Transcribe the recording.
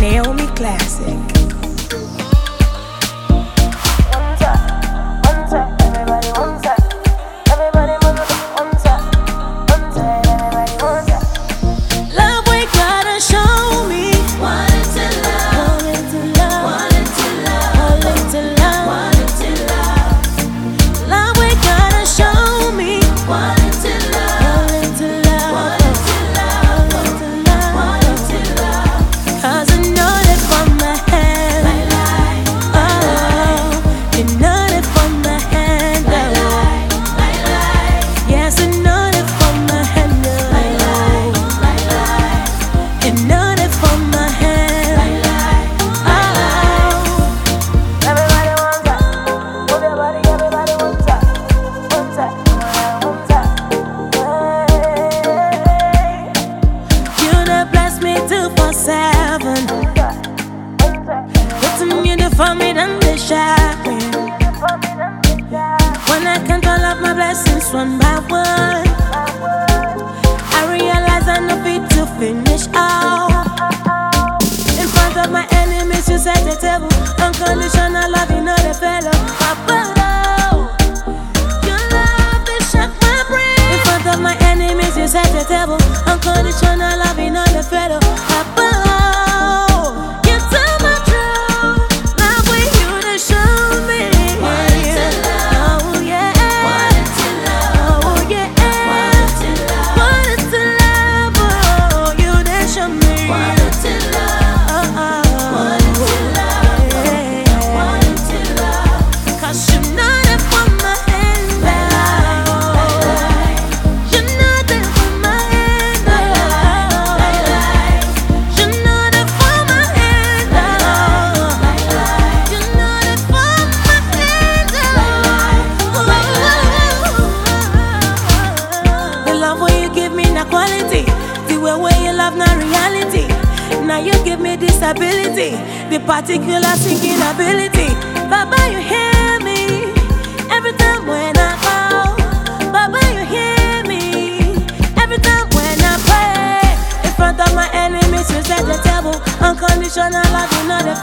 Naomi Classic. For me than the shopping. When I count all of my blessings one by one, I realize I know fit to finish all. In front of my enemies, you set the table. Unconditional love, you know the fellow. Papa, set the table. Unconditional love, you know the fellow. Now you give me disability, the particular thinking ability. Baba, you hear me every time when I call. Baba, you hear me every time when I pray. In front of my enemies, you set the table. Unconditional love, you know the